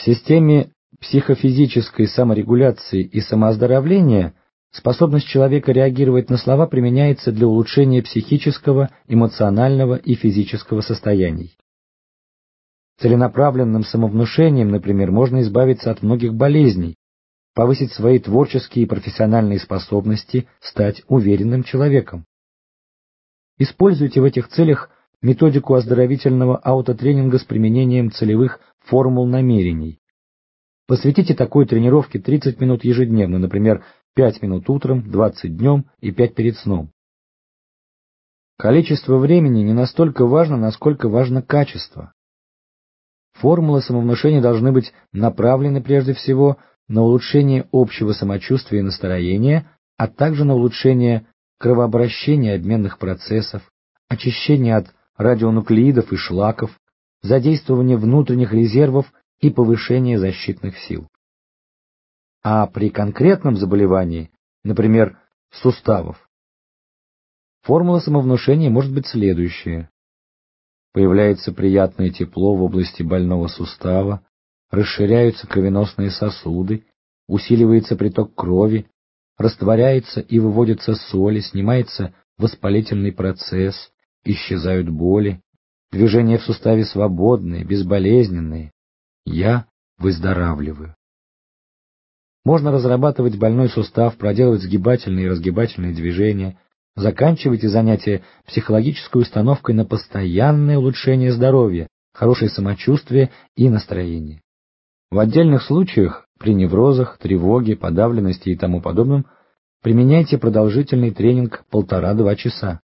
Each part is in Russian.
В системе психофизической саморегуляции и самооздоровления способность человека реагировать на слова применяется для улучшения психического, эмоционального и физического состояний. Целенаправленным самовнушением, например, можно избавиться от многих болезней, повысить свои творческие и профессиональные способности, стать уверенным человеком. Используйте в этих целях методику оздоровительного аутотренинга с применением целевых формул намерений. Посвятите такой тренировке 30 минут ежедневно, например, 5 минут утром, 20 днем и 5 перед сном. Количество времени не настолько важно, насколько важно качество. Формулы самовнушения должны быть направлены прежде всего на улучшение общего самочувствия и настроения, а также на улучшение кровообращения обменных процессов, очищение от радионуклеидов и шлаков, задействование внутренних резервов и повышение защитных сил. А при конкретном заболевании, например, суставов, формула самовнушения может быть следующая. Появляется приятное тепло в области больного сустава, расширяются кровеносные сосуды, усиливается приток крови, растворяется и выводятся соли, снимается воспалительный процесс, исчезают боли, движения в суставе свободные, безболезненные. Я выздоравливаю. Можно разрабатывать больной сустав, проделывать сгибательные и разгибательные движения, Заканчивайте занятия психологической установкой на постоянное улучшение здоровья, хорошее самочувствие и настроение. В отдельных случаях, при неврозах, тревоге, подавленности и тому подобном, применяйте продолжительный тренинг полтора-два часа.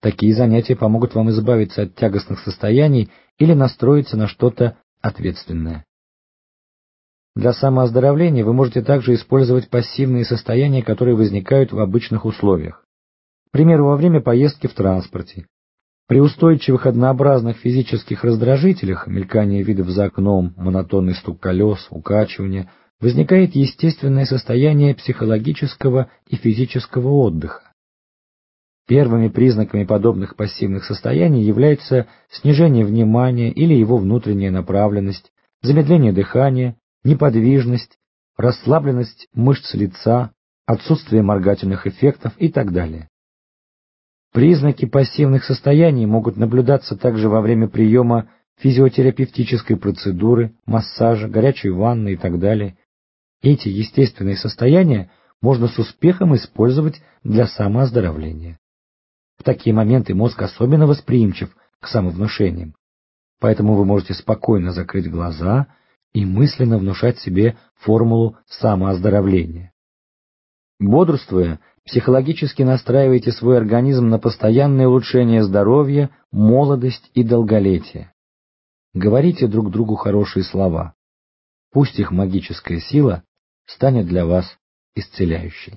Такие занятия помогут вам избавиться от тягостных состояний или настроиться на что-то ответственное. Для самооздоровления вы можете также использовать пассивные состояния, которые возникают в обычных условиях. К примеру, во время поездки в транспорте. При устойчивых однообразных физических раздражителях, мелькание видов за окном, монотонный стук колес, укачивание, возникает естественное состояние психологического и физического отдыха. Первыми признаками подобных пассивных состояний являются снижение внимания или его внутренняя направленность, замедление дыхания, неподвижность, расслабленность мышц лица, отсутствие моргательных эффектов и так далее. Признаки пассивных состояний могут наблюдаться также во время приема физиотерапевтической процедуры, массажа, горячей ванны и так далее. Эти естественные состояния можно с успехом использовать для самооздоровления. В такие моменты мозг особенно восприимчив к самовнушениям, поэтому вы можете спокойно закрыть глаза и мысленно внушать себе формулу самооздоровления. Бодрствуя, психологически настраивайте свой организм на постоянное улучшение здоровья, молодость и долголетие. Говорите друг другу хорошие слова. Пусть их магическая сила станет для вас исцеляющей.